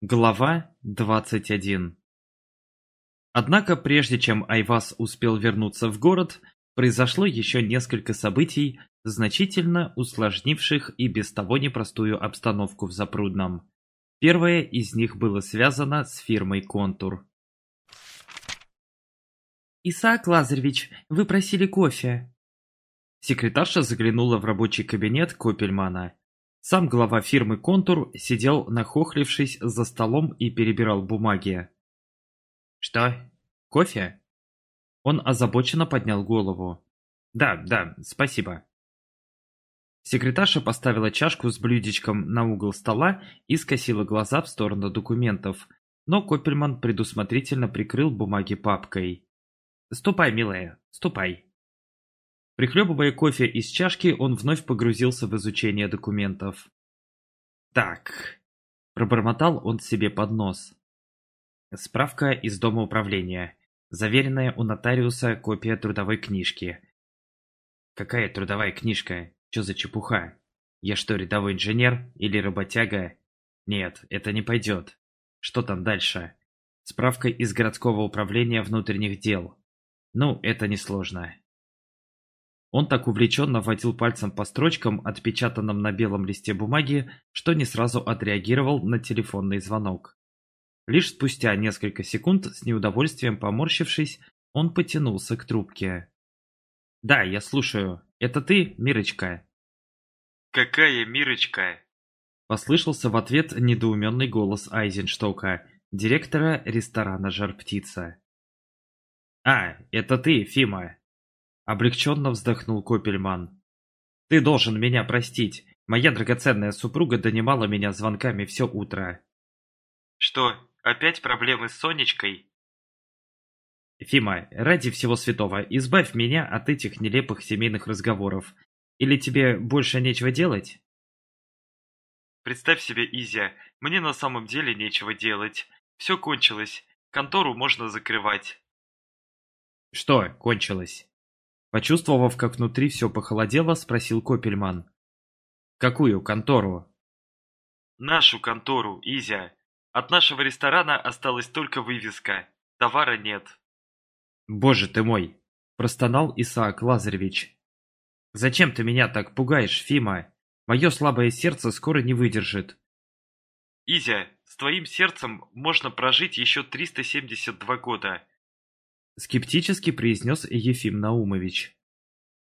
Глава 21 Однако прежде чем Айвас успел вернуться в город, произошло еще несколько событий, значительно усложнивших и без того непростую обстановку в Запрудном. Первое из них было связано с фирмой «Контур». «Исаак Лазаревич, вы просили кофе». Секретарша заглянула в рабочий кабинет Копельмана. Сам глава фирмы «Контур» сидел, нахохлившись за столом и перебирал бумаги. «Что? Кофе?» Он озабоченно поднял голову. «Да, да, спасибо». Секретарша поставила чашку с блюдечком на угол стола и скосила глаза в сторону документов, но Копельман предусмотрительно прикрыл бумаги папкой. «Ступай, милая, ступай». Прихлебывая кофе из чашки, он вновь погрузился в изучение документов. «Так», – пробормотал он себе под нос. Справка из дома управления. Заверенная у нотариуса копия трудовой книжки. Какая трудовая книжка? Чё за чепуха? Я что, рядовой инженер или работяга? Нет, это не пойдет. Что там дальше? Справка из городского управления внутренних дел. Ну, это несложно. Он так увлеченно водил пальцем по строчкам, отпечатанным на белом листе бумаги, что не сразу отреагировал на телефонный звонок. Лишь спустя несколько секунд, с неудовольствием поморщившись, он потянулся к трубке. «Да, я слушаю. Это ты, Мирочка?» «Какая Мирочка?» Послышался в ответ недоуменный голос Айзенштока, директора ресторана «Жар-птица». «А, это ты, Фима!» Облегченно вздохнул Копельман. «Ты должен меня простить. Моя драгоценная супруга донимала меня звонками все утро». «Что, опять проблемы с Сонечкой?» «Фима, ради всего святого, избавь меня от этих нелепых семейных разговоров. Или тебе больше нечего делать?» «Представь себе, Изя, мне на самом деле нечего делать. Все кончилось. Контору можно закрывать». «Что кончилось?» Почувствовав, как внутри все похолодело, спросил Копельман. «Какую контору?» «Нашу контору, Изя. От нашего ресторана осталась только вывеска. Товара нет». «Боже ты мой!» – простонал Исаак Лазаревич. «Зачем ты меня так пугаешь, Фима? Мое слабое сердце скоро не выдержит». «Изя, с твоим сердцем можно прожить еще 372 года. Скептически произнес Ефим Наумович.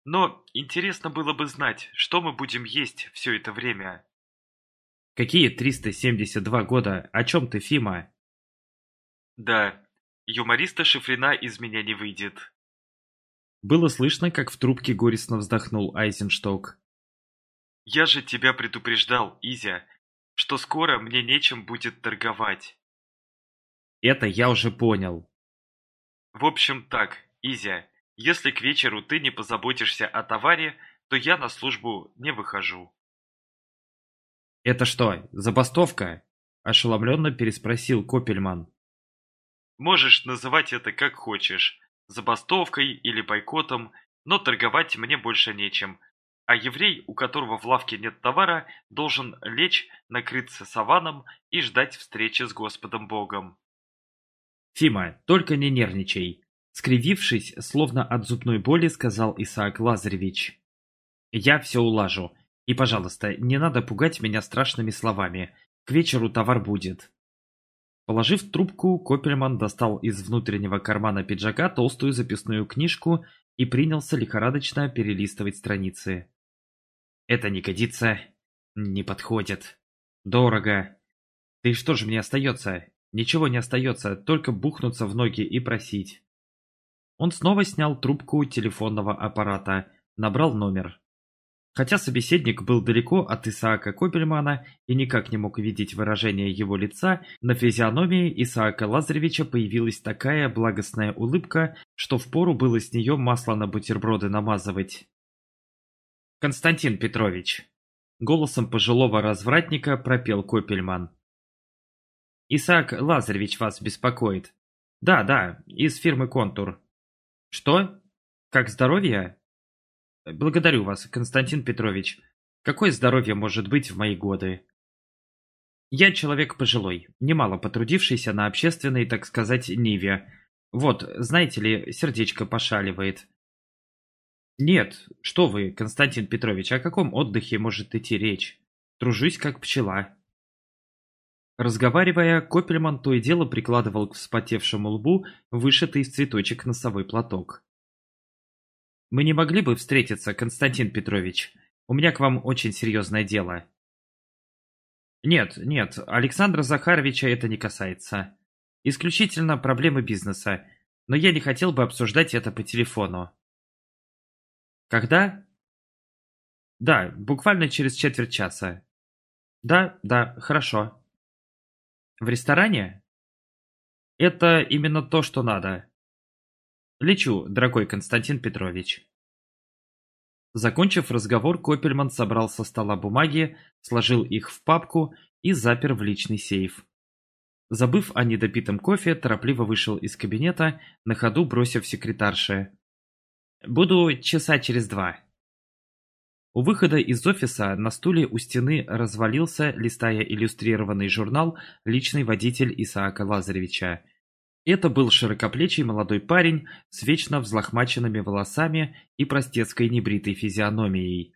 Но интересно было бы знать, что мы будем есть все это время. Какие 372 года? О чем ты, Фима? Да, юмориста Шифрина из меня не выйдет. Было слышно, как в трубке горестно вздохнул Айзеншток. Я же тебя предупреждал, Изя, что скоро мне нечем будет торговать. Это я уже понял, в общем так, Изя, если к вечеру ты не позаботишься о товаре, то я на службу не выхожу. Это что, забастовка? Ошеломленно переспросил Копельман. Можешь называть это как хочешь, забастовкой или бойкотом, но торговать мне больше нечем. А еврей, у которого в лавке нет товара, должен лечь, накрыться саваном и ждать встречи с Господом Богом. «Фима, только не нервничай!» Скривившись, словно от зубной боли, сказал Исаак Лазаревич. «Я все улажу. И, пожалуйста, не надо пугать меня страшными словами. К вечеру товар будет». Положив трубку, Копельман достал из внутреннего кармана пиджака толстую записную книжку и принялся лихорадочно перелистывать страницы. «Это не годится. Не подходит. Дорого. Ты что же мне остается? Ничего не остается, только бухнуться в ноги и просить. Он снова снял трубку телефонного аппарата, набрал номер. Хотя собеседник был далеко от Исаака Копельмана и никак не мог видеть выражение его лица, на физиономии Исаака Лазаревича появилась такая благостная улыбка, что впору было с нее масло на бутерброды намазывать. «Константин Петрович!» Голосом пожилого развратника пропел Копельман. Исаак Лазаревич вас беспокоит. Да, да, из фирмы «Контур». Что? Как здоровье? Благодарю вас, Константин Петрович. Какое здоровье может быть в мои годы? Я человек пожилой, немало потрудившийся на общественной, так сказать, ниве. Вот, знаете ли, сердечко пошаливает. Нет, что вы, Константин Петрович, о каком отдыхе может идти речь? Тружусь как пчела. Разговаривая, Копельман то и дело прикладывал к вспотевшему лбу вышитый из цветочек носовой платок. «Мы не могли бы встретиться, Константин Петрович? У меня к вам очень серьезное дело». Нет, нет, Александра Захаровича это не касается. Исключительно проблемы бизнеса. Но я не хотел бы обсуждать это по телефону. Когда? Да, буквально через четверть часа. Да, да, хорошо. В ресторане? Это именно то, что надо. Лечу, дорогой Константин Петрович. Закончив разговор, Копельман собрал со стола бумаги, сложил их в папку и запер в личный сейф. Забыв о недопитом кофе, торопливо вышел из кабинета, на ходу бросив секретарше. «Буду часа через два». У выхода из офиса на стуле у стены развалился, листая иллюстрированный журнал, личный водитель Исаака Лазаревича. Это был широкоплечий молодой парень с вечно взлохмаченными волосами и простецкой небритой физиономией.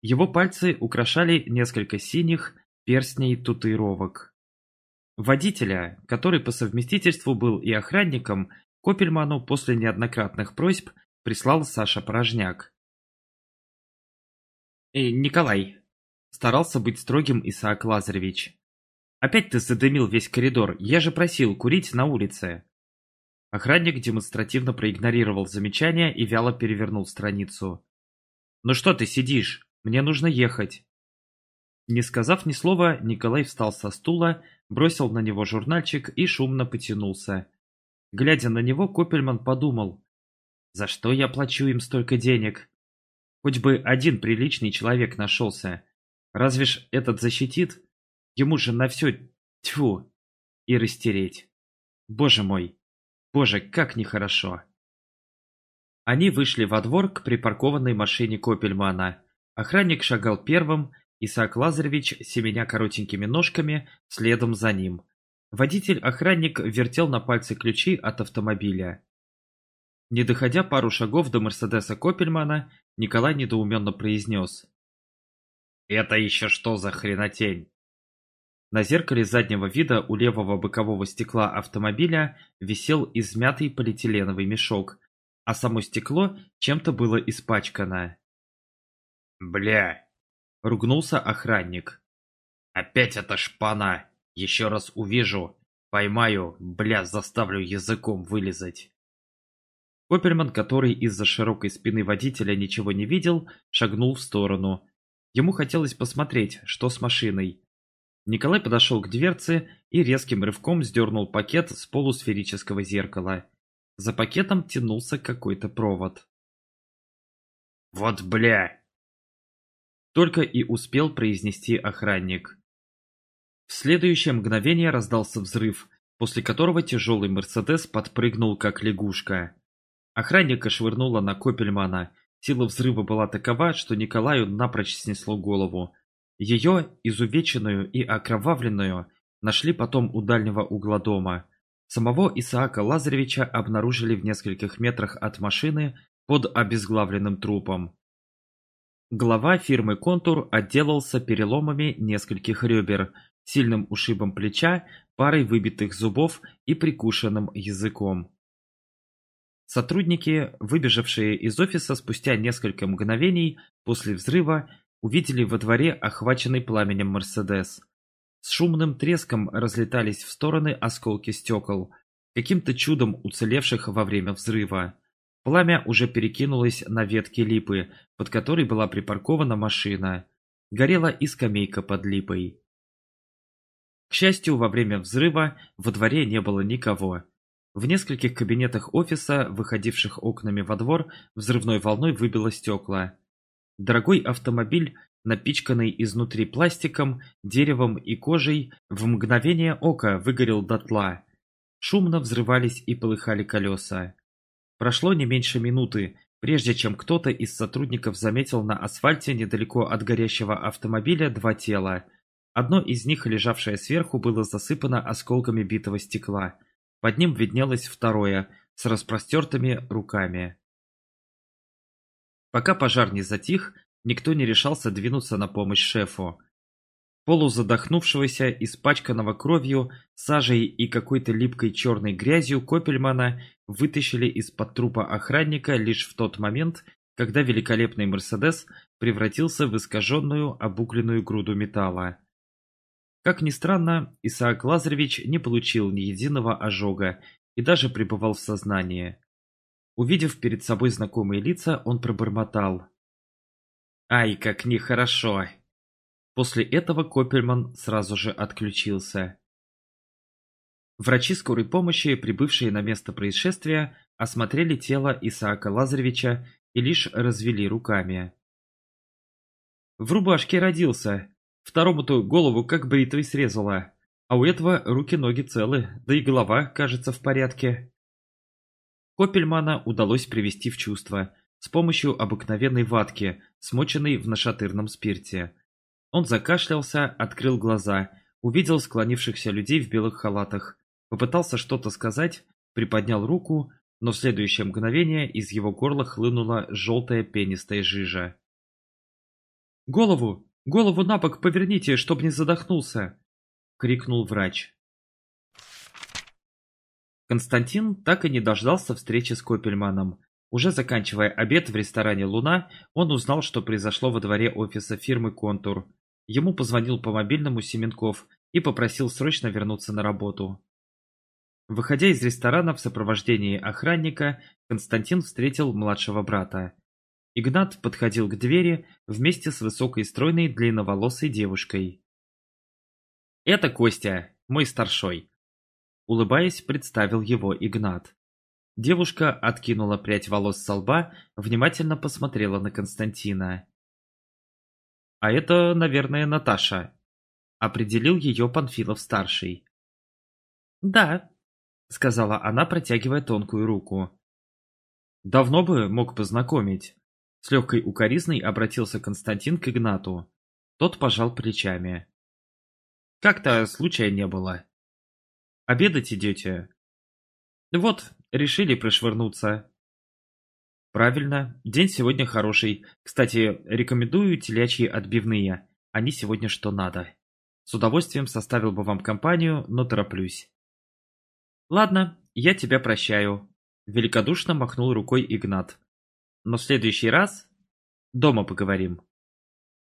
Его пальцы украшали несколько синих перстней татуировок. Водителя, который по совместительству был и охранником, Копельману после неоднократных просьб прислал Саша Порожняк. «Эй, Николай!» – старался быть строгим Исаак Лазаревич. Опять ты задымил весь коридор, я же просил курить на улице. Охранник демонстративно проигнорировал замечание и вяло перевернул страницу. «Ну что ты сидишь? Мне нужно ехать». Не сказав ни слова, Николай встал со стула, бросил на него журнальчик и шумно потянулся. Глядя на него, Копельман подумал, «За что я плачу им столько денег? Хоть бы один приличный человек нашелся. Разве ж этот защитит?» Ему же на все тьфу и растереть. Боже мой, боже, как нехорошо. Они вышли во двор к припаркованной машине Копельмана. Охранник шагал первым, Исаак Лазаревич, семеня коротенькими ножками, следом за ним. Водитель-охранник вертел на пальце ключи от автомобиля. Не доходя пару шагов до Мерседеса Копельмана, Николай недоуменно произнес. «Это еще что за хренотень?» На зеркале заднего вида у левого бокового стекла автомобиля висел измятый полиэтиленовый мешок, а само стекло чем-то было испачкано. «Бля!» — ругнулся охранник. «Опять эта шпана! Еще раз увижу, поймаю, бля, заставлю языком вылезать!» Копперман, который из-за широкой спины водителя ничего не видел, шагнул в сторону. Ему хотелось посмотреть, что с машиной, Николай подошел к дверце и резким рывком сдернул пакет с полусферического зеркала. За пакетом тянулся какой-то провод. «Вот бля!» Только и успел произнести охранник. В следующее мгновение раздался взрыв, после которого тяжелый «Мерседес» подпрыгнул как лягушка. Охранника швырнуло на Копельмана. Сила взрыва была такова, что Николаю напрочь снесло голову. Ее, изувеченную и окровавленную, нашли потом у дальнего угла дома. Самого Исаака Лазаревича обнаружили в нескольких метрах от машины под обезглавленным трупом. Глава фирмы «Контур» отделался переломами нескольких ребер, сильным ушибом плеча, парой выбитых зубов и прикушенным языком. Сотрудники, выбежавшие из офиса спустя несколько мгновений после взрыва, увидели во дворе охваченный пламенем Мерседес. С шумным треском разлетались в стороны осколки стекол, каким-то чудом уцелевших во время взрыва. Пламя уже перекинулось на ветки липы, под которой была припаркована машина. Горела и скамейка под липой. К счастью, во время взрыва во дворе не было никого. В нескольких кабинетах офиса, выходивших окнами во двор, взрывной волной выбило стекла. Дорогой автомобиль, напичканный изнутри пластиком, деревом и кожей, в мгновение ока выгорел дотла. Шумно взрывались и полыхали колеса. Прошло не меньше минуты, прежде чем кто-то из сотрудников заметил на асфальте недалеко от горящего автомобиля два тела. Одно из них, лежавшее сверху, было засыпано осколками битого стекла. Под ним виднелось второе, с распростертыми руками. Пока пожар не затих, никто не решался двинуться на помощь шефу. Полузадохнувшегося, испачканного кровью, сажей и какой-то липкой черной грязью Копельмана вытащили из-под трупа охранника лишь в тот момент, когда великолепный «Мерседес» превратился в искаженную, обугленную груду металла. Как ни странно, Исаак Лазаревич не получил ни единого ожога и даже пребывал в сознании. Увидев перед собой знакомые лица, он пробормотал. «Ай, как нехорошо!» После этого Копельман сразу же отключился. Врачи скорой помощи, прибывшие на место происшествия, осмотрели тело Исаака Лазаревича и лишь развели руками. В рубашке родился, второму-то голову как бритвой срезала, а у этого руки-ноги целы, да и голова, кажется, в порядке. Копельмана удалось привести в чувство с помощью обыкновенной ватки, смоченной в нашатырном спирте. Он закашлялся, открыл глаза, увидел склонившихся людей в белых халатах, попытался что-то сказать, приподнял руку, но в следующее мгновение из его горла хлынула желтая пенистая жижа. «Голову! Голову на бок поверните, чтоб не задохнулся!» — крикнул врач. Константин так и не дождался встречи с Копельманом. Уже заканчивая обед в ресторане «Луна», он узнал, что произошло во дворе офиса фирмы «Контур». Ему позвонил по мобильному Семенков и попросил срочно вернуться на работу. Выходя из ресторана в сопровождении охранника, Константин встретил младшего брата. Игнат подходил к двери вместе с высокой стройной длинноволосой девушкой. «Это Костя, мой старшой», Улыбаясь, представил его Игнат. Девушка откинула прядь волос со лба, внимательно посмотрела на Константина. «А это, наверное, Наташа», — определил ее Панфилов-старший. «Да», — сказала она, протягивая тонкую руку. «Давно бы мог познакомить». С легкой укоризной обратился Константин к Игнату. Тот пожал плечами. «Как-то случая не было». Обедать идете?» «Вот, решили прошвырнуться». «Правильно, день сегодня хороший. Кстати, рекомендую телячьи отбивные. Они сегодня что надо. С удовольствием составил бы вам компанию, но тороплюсь». «Ладно, я тебя прощаю», — великодушно махнул рукой Игнат. «Но в следующий раз дома поговорим».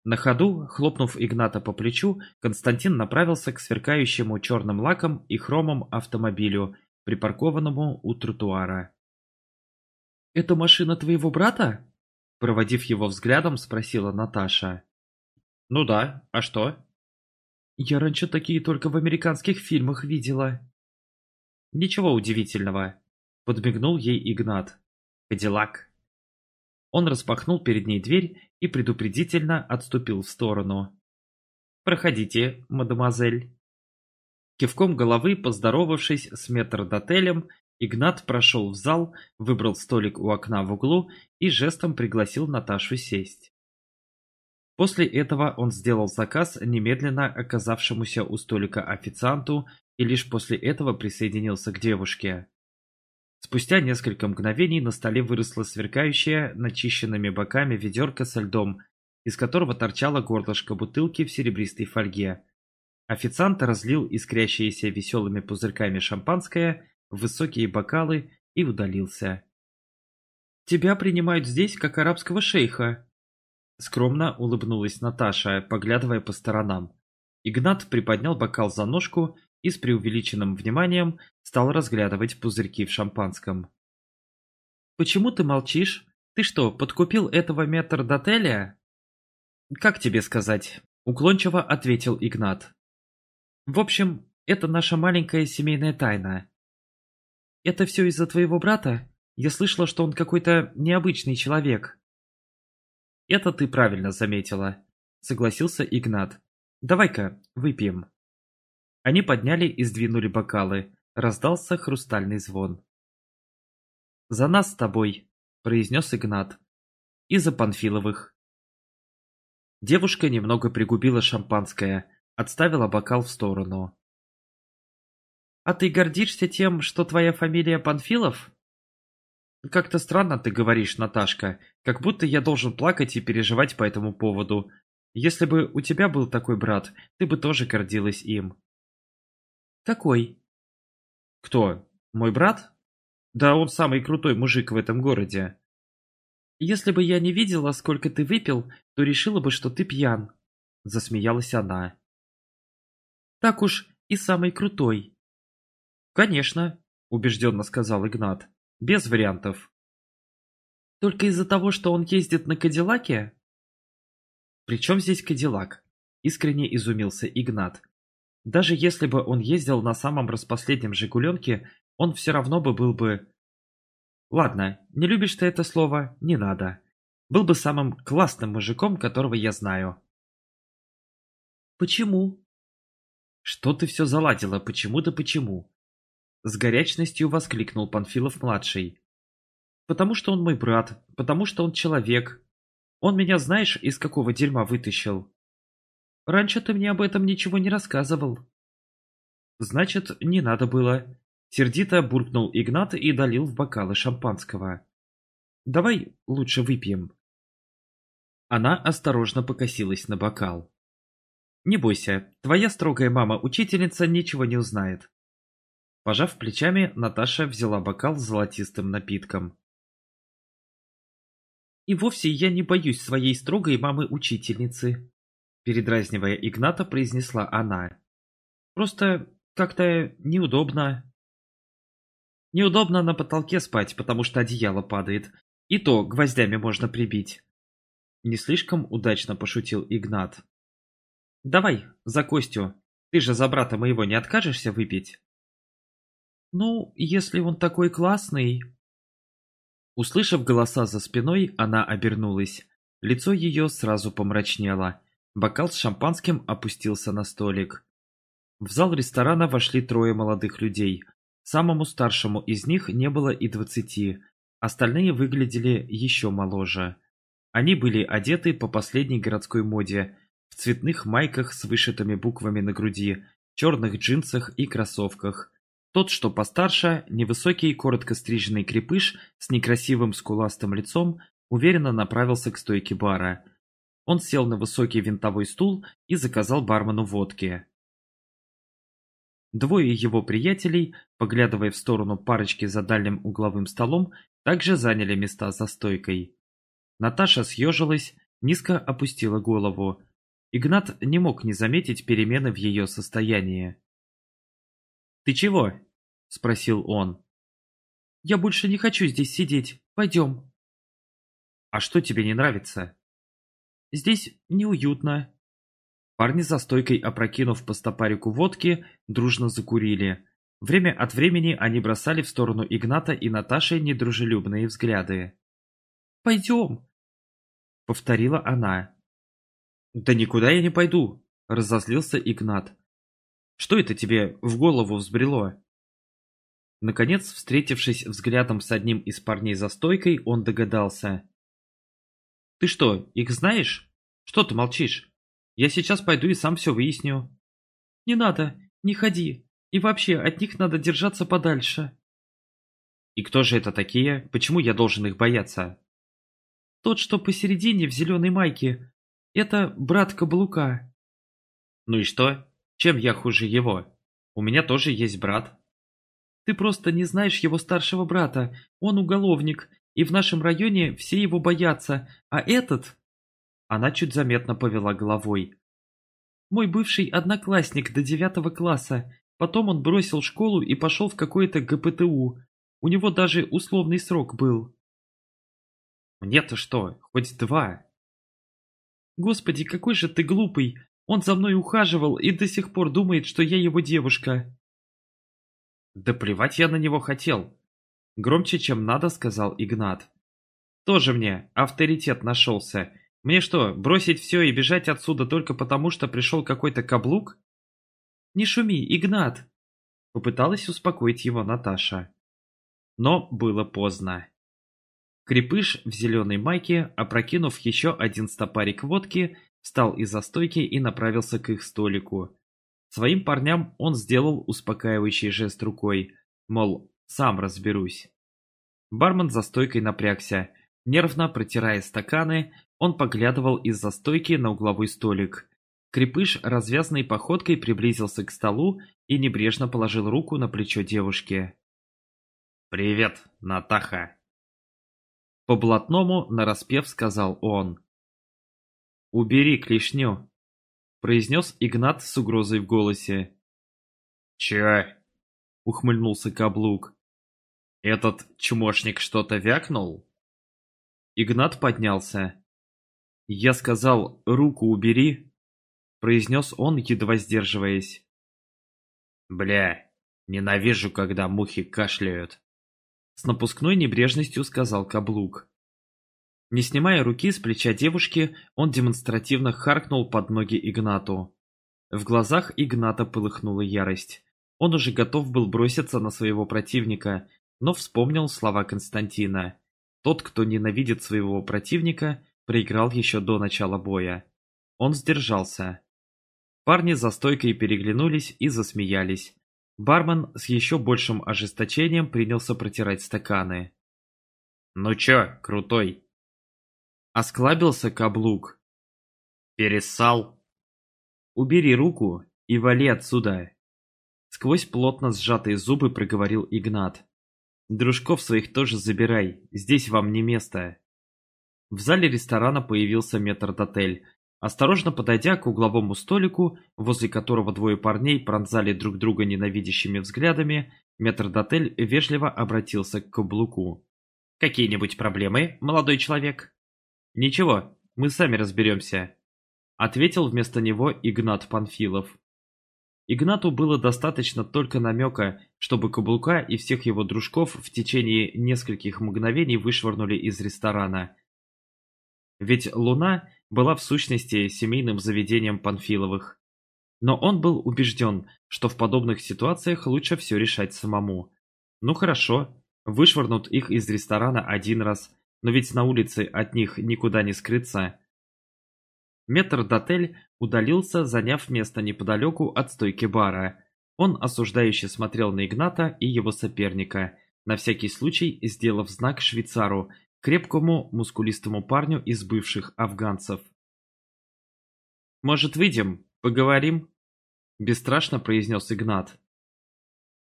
На ходу, хлопнув Игната по плечу, Константин направился к сверкающему черным лаком и хромом автомобилю, припаркованному у тротуара. «Это машина твоего брата?» Проводив его взглядом, спросила Наташа. «Ну да, а что?» «Я раньше такие только в американских фильмах видела». «Ничего удивительного», — подмигнул ей Игнат. «Кадиллак». Он распахнул перед ней дверь и предупредительно отступил в сторону. «Проходите, мадемуазель». Кивком головы, поздоровавшись с метрдотелем, Игнат прошел в зал, выбрал столик у окна в углу и жестом пригласил Наташу сесть. После этого он сделал заказ немедленно оказавшемуся у столика официанту и лишь после этого присоединился к девушке. Спустя несколько мгновений на столе выросла сверкающая начищенными боками ведерко со льдом, из которого торчало горлышко бутылки в серебристой фольге. Официант разлил искрящиеся веселыми пузырьками шампанское в высокие бокалы и удалился. «Тебя принимают здесь, как арабского шейха», — скромно улыбнулась Наташа, поглядывая по сторонам. Игнат приподнял бокал за ножку и с преувеличенным вниманием стал разглядывать пузырьки в шампанском. «Почему ты молчишь? Ты что, подкупил этого метрдотеля?» «Как тебе сказать?» – уклончиво ответил Игнат. «В общем, это наша маленькая семейная тайна. Это все из-за твоего брата? Я слышала, что он какой-то необычный человек». «Это ты правильно заметила», – согласился Игнат. «Давай-ка выпьем». Они подняли и сдвинули бокалы. Раздался хрустальный звон. «За нас с тобой», — произнес Игнат. «И за Панфиловых». Девушка немного пригубила шампанское, Отставила бокал в сторону. «А ты гордишься тем, что твоя фамилия Панфилов?» «Как-то странно ты говоришь, Наташка, как будто я должен плакать и переживать по этому поводу. Если бы у тебя был такой брат, ты бы тоже гордилась им». «Какой?» «Кто? Мой брат?» «Да он самый крутой мужик в этом городе». «Если бы я не видела, сколько ты выпил, то решила бы, что ты пьян», — засмеялась она. «Так уж и самый крутой». «Конечно», — убежденно сказал Игнат. Без вариантов. Только из-за того, что он ездит на Кадиллаке? При чем здесь Кадиллак? Искренне изумился Игнат. Даже если бы он ездил на самом распоследнем «Жигуленке», он все равно бы был бы... Ладно, не любишь ты это слово, не надо. Был бы самым классным мужиком, которого я знаю. Почему? Что ты все заладила, почему да почему? С горячностью воскликнул Панфилов-младший. «Потому что он мой брат, потому что он человек. Он меня знаешь, из какого дерьма вытащил? Раньше ты мне об этом ничего не рассказывал». «Значит, не надо было». Сердито буркнул Игнат и долил в бокалы шампанского. «Давай лучше выпьем». Она осторожно покосилась на бокал. «Не бойся, твоя строгая мама-учительница ничего не узнает. Пожав плечами, Наташа взяла бокал с золотистым напитком. «И вовсе я не боюсь своей строгой мамы-учительницы», передразнивая Игната, произнесла она. «Просто как-то неудобно». «Неудобно на потолке спать, потому что одеяло падает. И то гвоздями можно прибить». Не слишком удачно пошутил Игнат. «Давай, за Костю. Ты же за брата моего не откажешься выпить?» «Ну, если он такой классный...» Услышав голоса за спиной, она обернулась. Лицо ее сразу помрачнело. Бокал с шампанским опустился на столик. В зал ресторана вошли трое молодых людей. Самому старшему из них не было и двадцати. Остальные выглядели еще моложе. Они были одеты по последней городской моде, в цветных майках с вышитыми буквами на груди, черных джинсах и кроссовках. Тот, что постарше, невысокий, коротко стриженный крепыш с некрасивым скуластым лицом, уверенно направился к стойке бара. Он сел на высокий винтовой стул и заказал бармену водки. Двое его приятелей, поглядывая в сторону парочки за дальним угловым столом, также заняли места за стойкой. Наташа съежилась, низко опустила голову. Игнат не мог не заметить перемены в ее состоянии. «Ты чего?» — спросил он. «Я больше не хочу здесь сидеть. Пойдем». «А что тебе не нравится?» «Здесь неуютно». Парни за стойкой, опрокинув по стопарику водки, дружно закурили. Время от времени они бросали в сторону Игната и Наташи недружелюбные взгляды. «Пойдем», — повторила она. «Да никуда я не пойду», — разозлился Игнат. «Что это тебе в голову взбрело?» Наконец, встретившись взглядом с одним из парней за стойкой, он догадался. «Ты что, их знаешь? Что ты молчишь? Я сейчас пойду и сам все выясню». «Не надо, не ходи. И вообще, от них надо держаться подальше». «И кто же это такие? Почему я должен их бояться?» «Тот, что посередине в зеленой майке. Это брат Каблука». «Ну и что? Чем я хуже его? У меня тоже есть брат». Ты просто не знаешь его старшего брата. Он уголовник, и в нашем районе все его боятся. А этот...» Она чуть заметно повела головой. «Мой бывший одноклассник до девятого класса. Потом он бросил школу и пошел в какое-то ГПТУ. У него даже условный срок был». «Мне-то что, хоть два?» «Господи, какой же ты глупый! Он за мной ухаживал и до сих пор думает, что я его девушка!» Да плевать я на него хотел. Громче, чем надо, сказал Игнат. Тоже мне авторитет нашелся. Мне что, бросить все и бежать отсюда только потому, что пришел какой-то каблук? Не шуми, Игнат! Попыталась успокоить его Наташа. Но было поздно. Крепыш в зеленой майке, опрокинув еще один стопарик водки, встал из-за стойки и направился к их столику. Своим парням он сделал успокаивающий жест рукой, мол, сам разберусь. Бармен за стойкой напрягся. Нервно протирая стаканы, он поглядывал из-за стойки на угловой столик. Крепыш развязной походкой приблизился к столу и небрежно положил руку на плечо девушки. «Привет, Натаха!» По-блатному нараспев сказал он. «Убери клешню!» произнес Игнат с угрозой в голосе. «Чё?» — ухмыльнулся Каблук. «Этот чмошник что-то вякнул?» Игнат поднялся. «Я сказал, руку убери!» — произнес он, едва сдерживаясь. «Бля, ненавижу, когда мухи кашляют!» С напускной небрежностью сказал Каблук. Не снимая руки с плеча девушки, он демонстративно харкнул под ноги Игнату. В глазах Игната полыхнула ярость. Он уже готов был броситься на своего противника, но вспомнил слова Константина. Тот, кто ненавидит своего противника, проиграл еще до начала боя. Он сдержался. Парни за стойкой переглянулись и засмеялись. Бармен с еще большим ожесточением принялся протирать стаканы. «Ну чё, крутой?» Осклабился каблук. «Перессал?» «Убери руку и вали отсюда!» Сквозь плотно сжатые зубы проговорил Игнат. «Дружков своих тоже забирай, здесь вам не место!» В зале ресторана появился метрдотель. Осторожно подойдя к угловому столику, возле которого двое парней пронзали друг друга ненавидящими взглядами, метрдотель вежливо обратился к каблуку. «Какие-нибудь проблемы, молодой человек?» «Ничего, мы сами разберемся», — ответил вместо него Игнат Панфилов. Игнату было достаточно только намека, чтобы Каблука и всех его дружков в течение нескольких мгновений вышвырнули из ресторана. Ведь «Луна» была в сущности семейным заведением Панфиловых. Но он был убежден, что в подобных ситуациях лучше все решать самому. Ну хорошо, вышвырнут их из ресторана один раз, но ведь на улице от них никуда не скрыться. Метрдотель удалился, заняв место неподалеку от стойки бара. Он осуждающе смотрел на Игната и его соперника, на всякий случай сделав знак швейцару, крепкому, мускулистому парню из бывших афганцев. «Может, выйдем? Поговорим?» – бесстрашно произнес Игнат.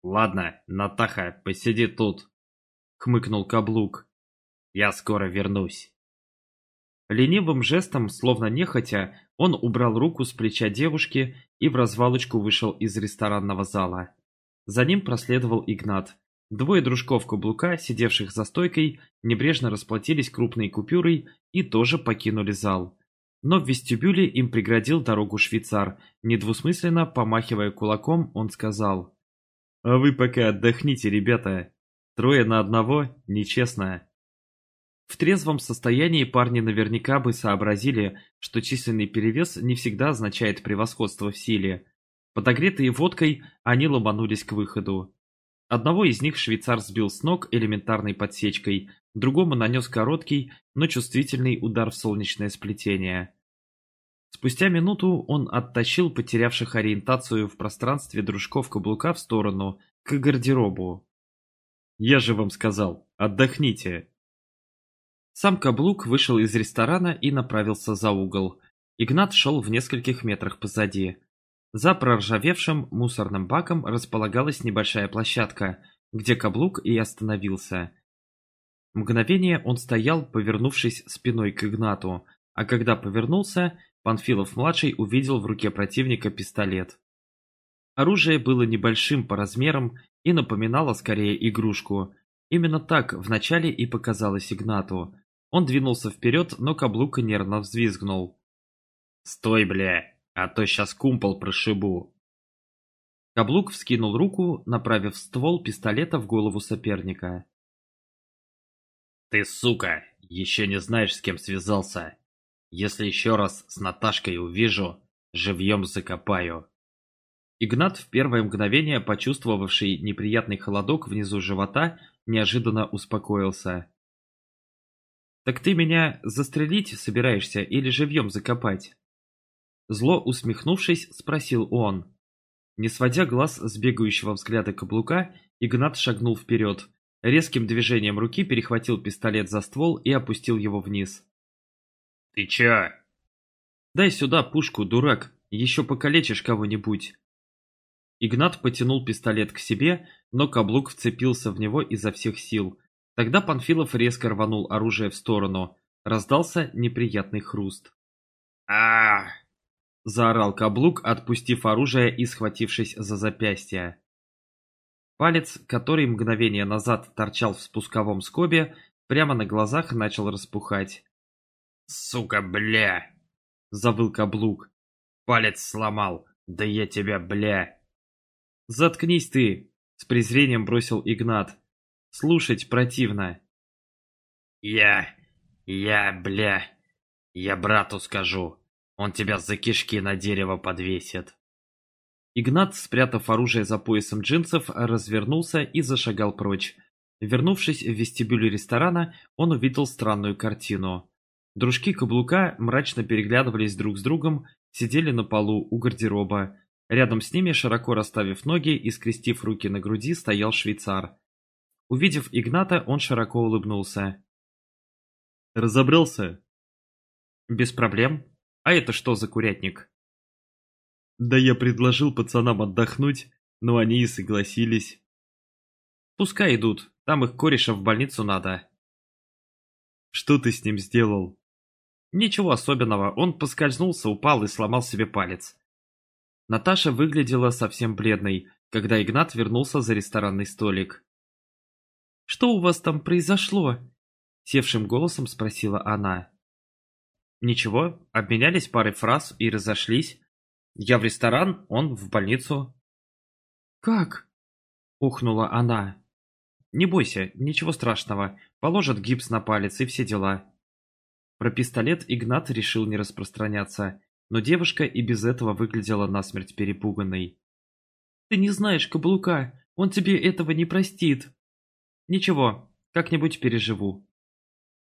«Ладно, Натаха, посиди тут», – хмыкнул Каблук. Я скоро вернусь. Ленивым жестом, словно нехотя, он убрал руку с плеча девушки и в развалочку вышел из ресторанного зала. За ним проследовал Игнат. Двое дружков каблука, сидевших за стойкой, небрежно расплатились крупной купюрой и тоже покинули зал. Но в вестибюле им преградил дорогу швейцар. Недвусмысленно, помахивая кулаком, он сказал. «А вы пока отдохните, ребята. Трое на одного – нечестно». В трезвом состоянии парни наверняка бы сообразили, что численный перевес не всегда означает превосходство в силе. Подогретые водкой, они ломанулись к выходу. Одного из них швейцар сбил с ног элементарной подсечкой, другому нанес короткий, но чувствительный удар в солнечное сплетение. Спустя минуту он оттащил потерявших ориентацию в пространстве дружков каблука в сторону, к гардеробу. «Я же вам сказал, отдохните!» Сам каблук вышел из ресторана и направился за угол. Игнат шел в нескольких метрах позади. За проржавевшим мусорным баком располагалась небольшая площадка, где каблук и остановился. Мгновение он стоял, повернувшись спиной к Игнату, а когда повернулся, Панфилов-младший увидел в руке противника пистолет. Оружие было небольшим по размерам и напоминало скорее игрушку. Именно так вначале и показалось Игнату. Он двинулся вперед, но каблук нервно взвизгнул. «Стой, бля, а то сейчас кумпол прошибу!» Каблук вскинул руку, направив ствол пистолета в голову соперника. «Ты, сука, еще не знаешь, с кем связался. Если еще раз с Наташкой увижу, живьем закопаю». Игнат, в первое мгновение почувствовавший неприятный холодок внизу живота, неожиданно успокоился. «Так ты меня застрелить собираешься или живьем закопать?» Зло усмехнувшись, спросил он. Не сводя глаз с бегающего взгляда каблука, Игнат шагнул вперед. Резким движением руки перехватил пистолет за ствол и опустил его вниз. «Ты чё?» «Дай сюда пушку, дурак, еще покалечишь кого-нибудь». Игнат потянул пистолет к себе, но каблук вцепился в него изо всех сил. Тогда Панфилов резко рванул оружие в сторону. Раздался неприятный хруст. а Заорал каблук, отпустив оружие и схватившись за запястье. Палец, который мгновение назад торчал в спусковом скобе, прямо на глазах начал распухать. «Сука, бля!» — завыл каблук. «Палец сломал! Да я тебя, бля!» «Заткнись ты!» — с презрением бросил Игнат. «Слушать противно!» «Я... я, бля... я брату скажу!» Он тебя за кишки на дерево подвесит. Игнат, спрятав оружие за поясом джинсов, развернулся и зашагал прочь. Вернувшись в вестибюль ресторана, он увидел странную картину. Дружки каблука мрачно переглядывались друг с другом, сидели на полу у гардероба. Рядом с ними, широко расставив ноги и скрестив руки на груди, стоял швейцар. Увидев Игната, он широко улыбнулся. «Разобрался?» «Без проблем», а это что за курятник? Да я предложил пацанам отдохнуть, но они и согласились. Пускай идут, там их кореша в больницу надо. Что ты с ним сделал? Ничего особенного, он поскользнулся, упал и сломал себе палец. Наташа выглядела совсем бледной, когда Игнат вернулся за ресторанный столик. «Что у вас там произошло?» — севшим голосом спросила она. Ничего, обменялись парой фраз и разошлись. Я в ресторан, он в больницу. «Как?» – ухнула она. «Не бойся, ничего страшного. Положат гипс на палец и все дела». Про пистолет Игнат решил не распространяться, но девушка и без этого выглядела насмерть перепуганной. «Ты не знаешь каблука, он тебе этого не простит». «Ничего, как-нибудь переживу»,